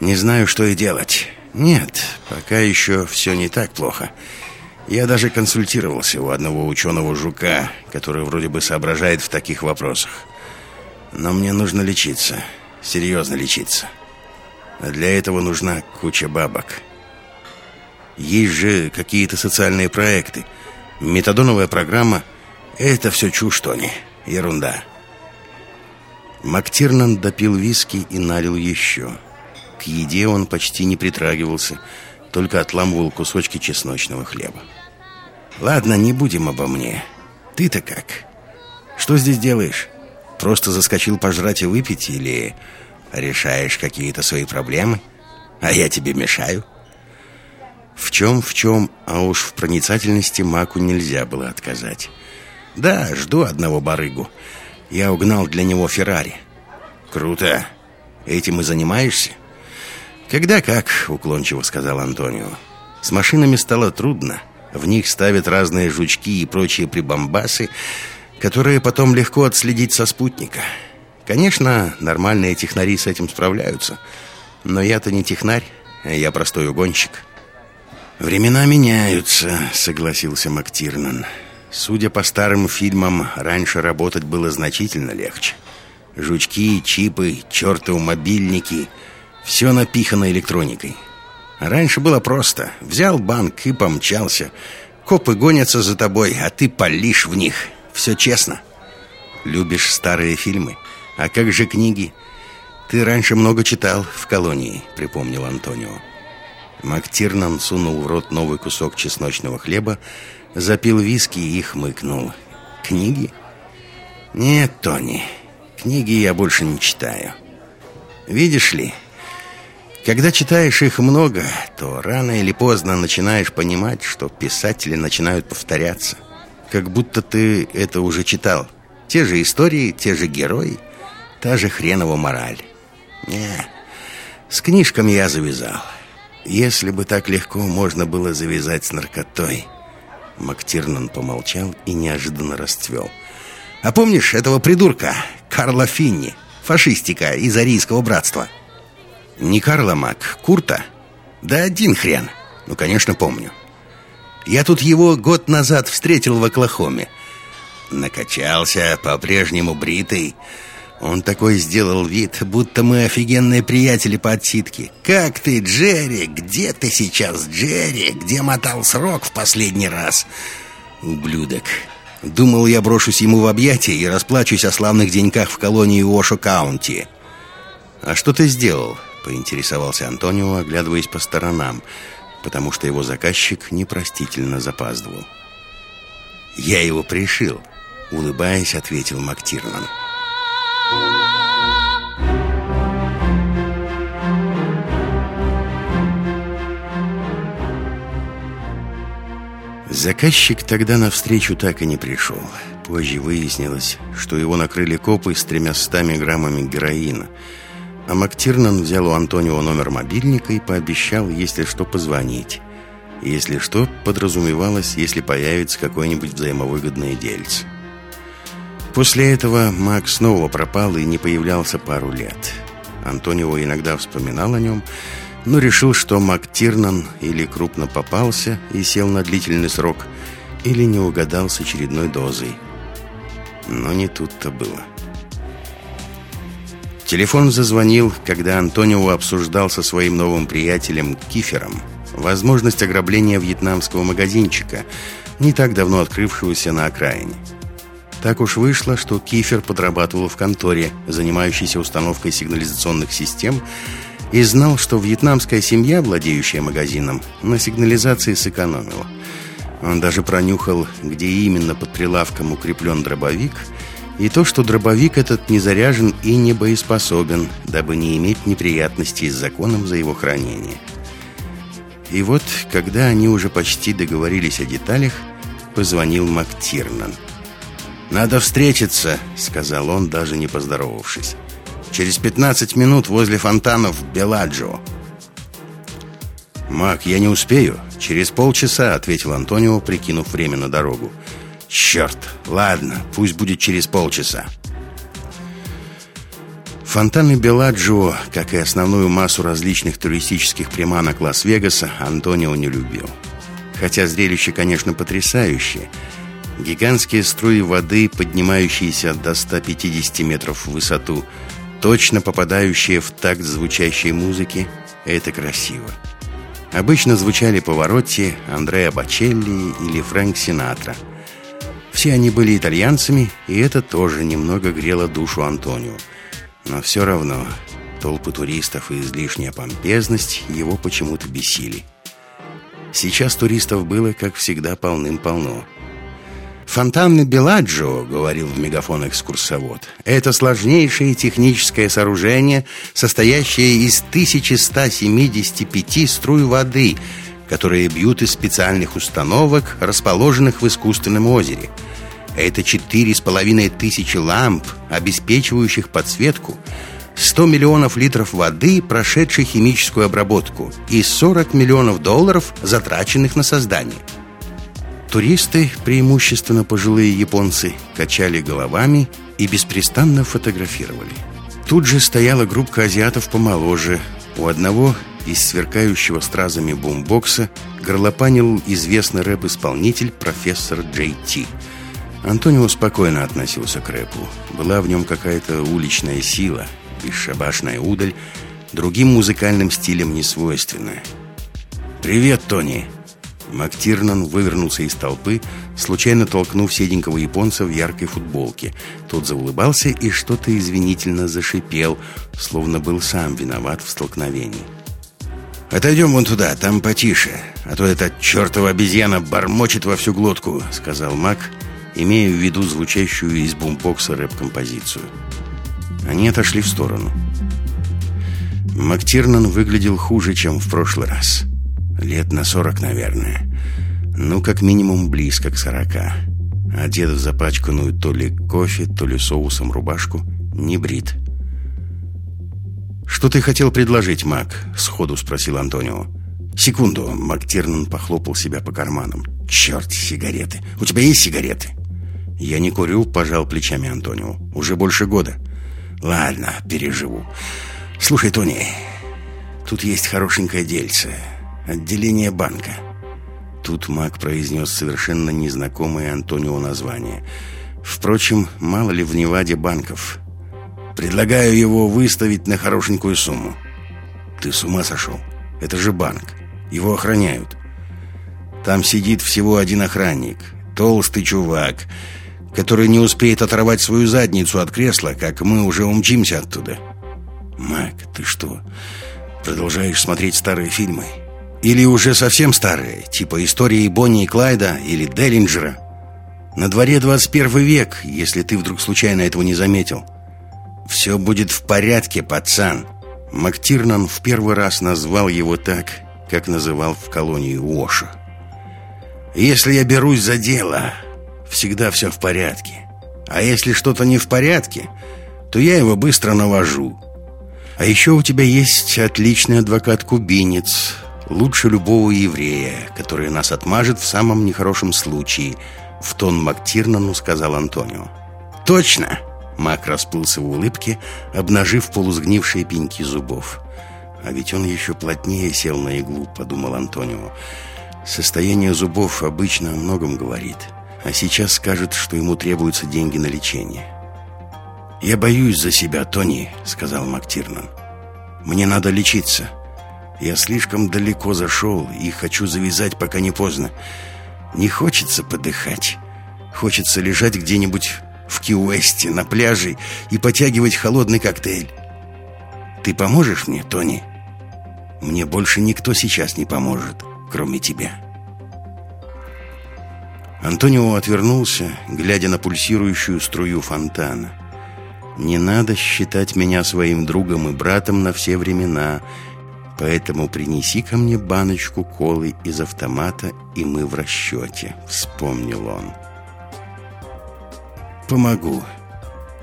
Не знаю, что и делать». Нет, пока еще все не так плохо. Я даже консультировался у одного ученого жука, который вроде бы соображает в таких вопросах. Но мне нужно лечиться, серьезно лечиться. А для этого нужна куча бабок. Есть же какие-то социальные проекты. Метадоновая программа — это все чушь, Тони. Ерунда. Мактирнан допил виски и налил еще. К еде он почти не притрагивался, только отламывал кусочки чесночного хлеба. «Ладно, не будем обо мне. Ты-то как? Что здесь делаешь? Просто заскочил пожрать и выпить или решаешь какие-то свои проблемы? А я тебе мешаю?» В чем, в чем, а уж в проницательности Маку нельзя было отказать. «Да, жду одного барыгу. Я угнал для него Феррари». «Круто. Этим и занимаешься?» «Когда как», — уклончиво сказал Антонио. «С машинами стало трудно. В них ставят разные жучки и прочие прибамбасы, которые потом легко отследить со спутника. Конечно, нормальные технари с этим справляются. Но я-то не технарь, я простой угонщик». «Времена меняются», — согласился МакТирнан. «Судя по старым фильмам, раньше работать было значительно легче. Жучки, чипы, чертовы мобильники — все напихано электроникой. Раньше было просто. Взял банк и помчался. Копы гонятся за тобой, а ты палишь в них. Все честно. Любишь старые фильмы? А как же книги? Ты раньше много читал в колонии, припомнил Антонио. Мактирнан сунул в рот новый кусок чесночного хлеба, запил виски и хмыкнул. Книги? Нет, Тони, книги я больше не читаю. Видишь ли, когда читаешь их много, то рано или поздно начинаешь понимать, что писатели начинают повторяться. Как будто ты это уже читал. Те же истории, те же герои, та же хренова мораль. Не, с книжками я завязал. Если бы так легко можно было завязать с наркотой. Мактирнан помолчал и неожиданно расцвел. А помнишь этого придурка, Карла Финни, фашистика из Арийского братства? Не Карла Мак, Курта? Да один хрен. Ну, конечно, помню. Я тут его год назад встретил в Оклахоме. Накачался, по-прежнему бритый. Он такой сделал вид, будто мы офигенные приятели по отсидке. «Как ты, Джерри? Где ты сейчас, Джерри? Где мотал срок в последний раз?» Ублюдок. Думал, я брошусь ему в объятия и расплачусь о славных деньках в колонии Уошо-Каунти. «А что ты сделал?» Поинтересовался Антонио, оглядываясь по сторонам, потому что его заказчик непростительно запаздывал. «Я его пришил», — улыбаясь, ответил Мактирнан. Заказчик тогда навстречу так и не пришел. Позже выяснилось, что его накрыли копы с тремястами граммами героина — а Мактирнан взял у Антонио номер мобильника и пообещал, если что, позвонить. Если что, подразумевалось, если появится какой-нибудь взаимовыгодный дельц. После этого Мак снова пропал и не появлялся пару лет. Антонио иногда вспоминал о нем, но решил, что Мактирнан или крупно попался и сел на длительный срок, или не угадал с очередной дозой. Но не тут-то было. Телефон зазвонил, когда Антонио обсуждал со своим новым приятелем Кифером возможность ограбления вьетнамского магазинчика, не так давно открывшегося на окраине. Так уж вышло, что Кифер подрабатывал в конторе, занимающейся установкой сигнализационных систем, и знал, что вьетнамская семья, владеющая магазином, на сигнализации сэкономила. Он даже пронюхал, где именно под прилавком укреплен дробовик – и то, что дробовик этот не заряжен и не боеспособен, дабы не иметь неприятностей с законом за его хранение. И вот, когда они уже почти договорились о деталях, позвонил МакТирнан. «Надо встретиться», — сказал он, даже не поздоровавшись. «Через 15 минут возле фонтанов Беладжо». «Мак, я не успею. Через полчаса», — ответил Антонио, прикинув время на дорогу. «Черт! Ладно, пусть будет через полчаса». Фонтаны Беладжио, как и основную массу различных туристических приманок Лас-Вегаса, Антонио не любил. Хотя зрелище, конечно, потрясающее. Гигантские струи воды, поднимающиеся до 150 метров в высоту, точно попадающие в такт звучащей музыки, это красиво. Обычно звучали Поворотти, Андреа Бачелли или Фрэнк Синатра. Все они были итальянцами, и это тоже немного грело душу Антонио. Но все равно толпы туристов и излишняя помпезность его почему-то бесили. Сейчас туристов было, как всегда, полным-полно. «Фонтаны Беладжио», — говорил в мегафон экскурсовод, «это сложнейшее техническое сооружение, состоящее из 1175 струй воды, которые бьют из специальных установок, расположенных в искусственном озере. Это четыре с половиной тысячи ламп, обеспечивающих подсветку, 100 миллионов литров воды, прошедшей химическую обработку, и 40 миллионов долларов, затраченных на создание. Туристы, преимущественно пожилые японцы, качали головами и беспрестанно фотографировали. Тут же стояла группа азиатов помоложе. У одного из сверкающего стразами бумбокса горлопанил известный рэп-исполнитель профессор Джей Ти – Антонио спокойно относился к рэпу. Была в нем какая-то уличная сила, бесшабашная удаль, другим музыкальным стилям не свойственная. «Привет, Тони!» Мактирнан вывернулся из толпы, случайно толкнув седенького японца в яркой футболке. Тот заулыбался и что-то извинительно зашипел, словно был сам виноват в столкновении. «Отойдем вон туда, там потише, а то эта чертова обезьяна бормочет во всю глотку», — сказал Мак, — имея в виду звучащую из бумбокса рэп-композицию. Они отошли в сторону. Мактирнан выглядел хуже, чем в прошлый раз. Лет на сорок, наверное. Ну, как минимум, близко к сорока. Одет в запачканную то ли кофе, то ли соусом рубашку. Не брит. «Что ты хотел предложить, Мак?» — сходу спросил Антонио. «Секунду». Мактирнан похлопал себя по карманам. «Черт, сигареты. У тебя есть сигареты?» «Я не курю», — пожал плечами Антонио. «Уже больше года». «Ладно, переживу. Слушай, Тони, тут есть хорошенькое дельце. Отделение банка». Тут маг произнес совершенно незнакомое Антонио название. Впрочем, мало ли в Неваде банков. «Предлагаю его выставить на хорошенькую сумму». «Ты с ума сошел? Это же банк. Его охраняют». «Там сидит всего один охранник. Толстый чувак» который не успеет оторвать свою задницу от кресла, как мы уже умчимся оттуда. Мак, ты что, продолжаешь смотреть старые фильмы? Или уже совсем старые, типа истории Бонни и Клайда или Деллинджера? На дворе 21 век, если ты вдруг случайно этого не заметил. Все будет в порядке, пацан. Мактирнан в первый раз назвал его так, как называл в колонии Уоша. Если я берусь за дело, всегда все в порядке. А если что-то не в порядке, то я его быстро навожу. А еще у тебя есть отличный адвокат-кубинец, лучше любого еврея, который нас отмажет в самом нехорошем случае, в тон Мактирнану сказал Антонио. Точно! Мак расплылся в улыбке, обнажив полусгнившие пеньки зубов. А ведь он еще плотнее сел на иглу, подумал Антонио. Состояние зубов обычно о многом говорит. — а сейчас скажет, что ему требуются деньги на лечение. «Я боюсь за себя, Тони», — сказал МакТирнан. «Мне надо лечиться. Я слишком далеко зашел и хочу завязать, пока не поздно. Не хочется подыхать. Хочется лежать где-нибудь в Ки-Уэсте, на пляже и потягивать холодный коктейль. Ты поможешь мне, Тони? Мне больше никто сейчас не поможет, кроме тебя». Антонио отвернулся, глядя на пульсирующую струю фонтана. «Не надо считать меня своим другом и братом на все времена, поэтому принеси ко мне баночку колы из автомата, и мы в расчете», — вспомнил он. «Помогу».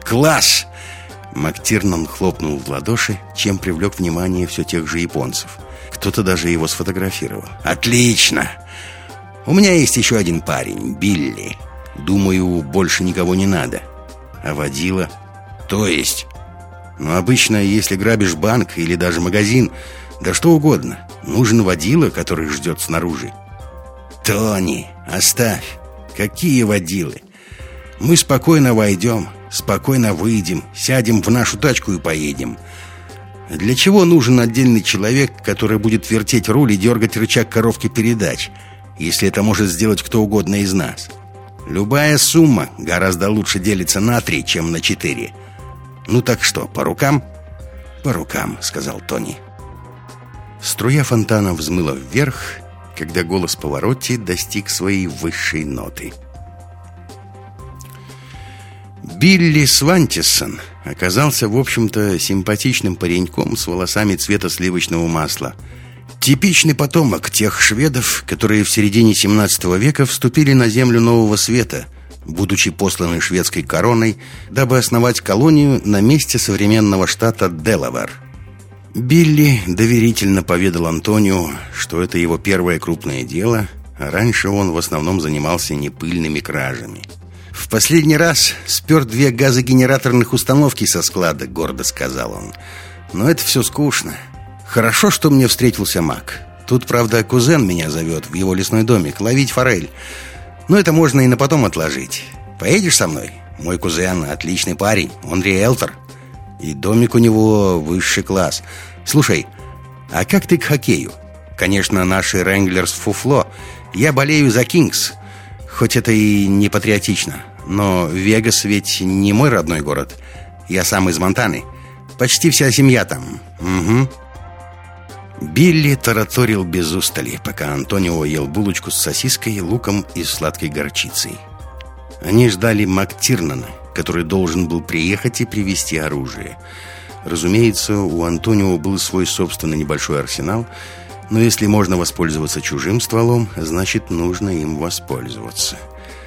«Класс!» Мактирнан хлопнул в ладоши, чем привлек внимание все тех же японцев. Кто-то даже его сфотографировал. «Отлично! У меня есть еще один парень, Билли. Думаю, больше никого не надо. А водила? То есть? Ну, обычно, если грабишь банк или даже магазин, да что угодно, нужен водила, который ждет снаружи. Тони, оставь. Какие водилы? Мы спокойно войдем, спокойно выйдем, сядем в нашу тачку и поедем. Для чего нужен отдельный человек, который будет вертеть руль и дергать рычаг коробки передач, если это может сделать кто угодно из нас? Любая сумма гораздо лучше делится на три, чем на четыре. Ну так что, по рукам? По рукам, сказал Тони. Струя фонтана взмыла вверх, когда голос повороте достиг своей высшей ноты — Билли Свантисон оказался, в общем-то, симпатичным пареньком с волосами цвета сливочного масла. Типичный потомок тех шведов, которые в середине 17 века вступили на землю Нового Света, будучи посланы шведской короной, дабы основать колонию на месте современного штата Делавэр. Билли доверительно поведал Антонио, что это его первое крупное дело, а раньше он в основном занимался непыльными кражами – «В последний раз спер две газогенераторных установки со склада», — гордо сказал он. «Но это все скучно. Хорошо, что мне встретился маг. Тут, правда, кузен меня зовет в его лесной домик ловить форель. Но это можно и на потом отложить. Поедешь со мной? Мой кузен отличный парень, он риэлтор. И домик у него высший класс. Слушай, а как ты к хоккею? Конечно, наши Рэнглерс фуфло. Я болею за Кингс, хоть это и не патриотично. Но Вегас ведь не мой родной город. Я сам из Монтаны. Почти вся семья там. Угу. Билли тараторил без устали, пока Антонио ел булочку с сосиской, луком и сладкой горчицей. Они ждали Мактирнана, который должен был приехать и привезти оружие. Разумеется, у Антонио был свой собственный небольшой арсенал, но если можно воспользоваться чужим стволом, значит, нужно им воспользоваться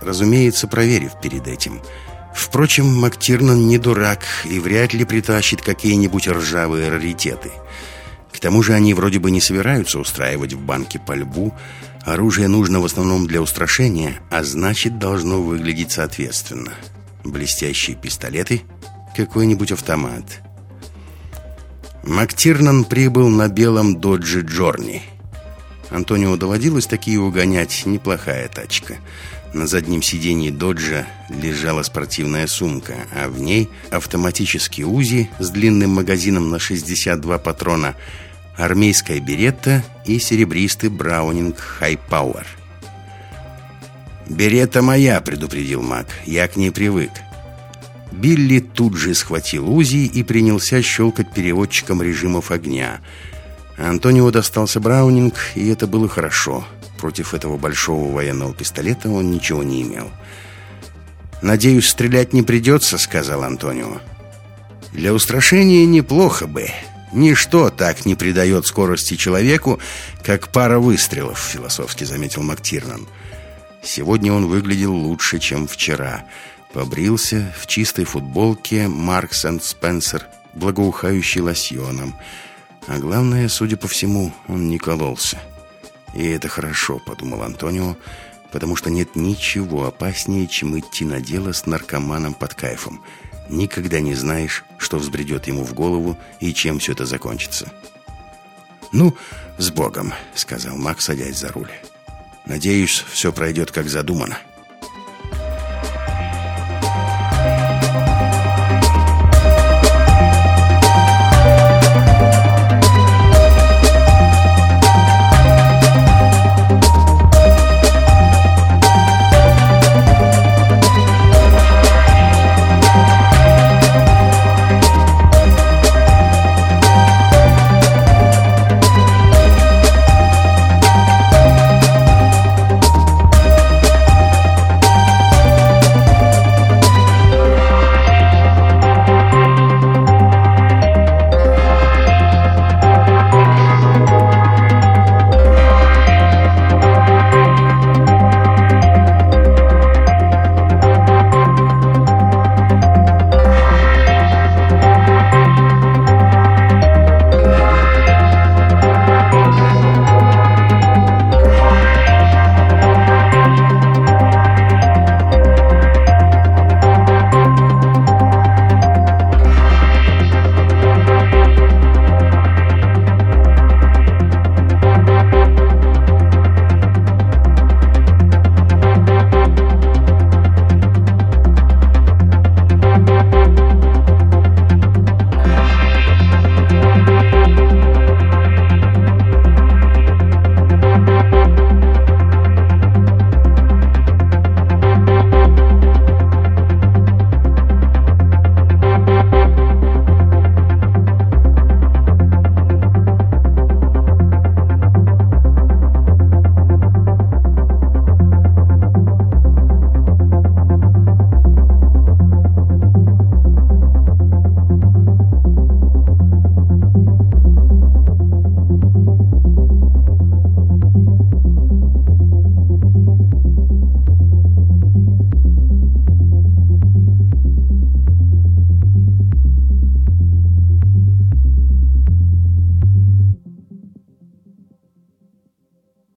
разумеется, проверив перед этим. Впрочем, Мактирнан не дурак и вряд ли притащит какие-нибудь ржавые раритеты. К тому же они вроде бы не собираются устраивать в банке пальбу. Оружие нужно в основном для устрашения, а значит, должно выглядеть соответственно. Блестящие пистолеты, какой-нибудь автомат. Мактирнан прибыл на белом додже Джорни. Антонио доводилось такие угонять, неплохая тачка. На заднем сиденье «Доджа» лежала спортивная сумка, а в ней автоматический УЗИ с длинным магазином на 62 патрона, армейская беретта и серебристый браунинг «Хай Пауэр». «Берета моя», — предупредил Мак, — «я к ней привык». Билли тут же схватил УЗИ и принялся щелкать переводчиком режимов огня. Антонио достался Браунинг, и это было хорошо — Против этого большого военного пистолета он ничего не имел. «Надеюсь, стрелять не придется», — сказал Антонио. «Для устрашения неплохо бы. Ничто так не придает скорости человеку, как пара выстрелов», — философски заметил Мактирнан. Сегодня он выглядел лучше, чем вчера. Побрился в чистой футболке Маркс энд Спенсер, благоухающий лосьоном. А главное, судя по всему, он не кололся. И это хорошо, подумал Антонио, потому что нет ничего опаснее, чем идти на дело с наркоманом под кайфом. Никогда не знаешь, что взбредет ему в голову и чем все это закончится. «Ну, с Богом», — сказал Мак, садясь за руль. «Надеюсь, все пройдет как задумано».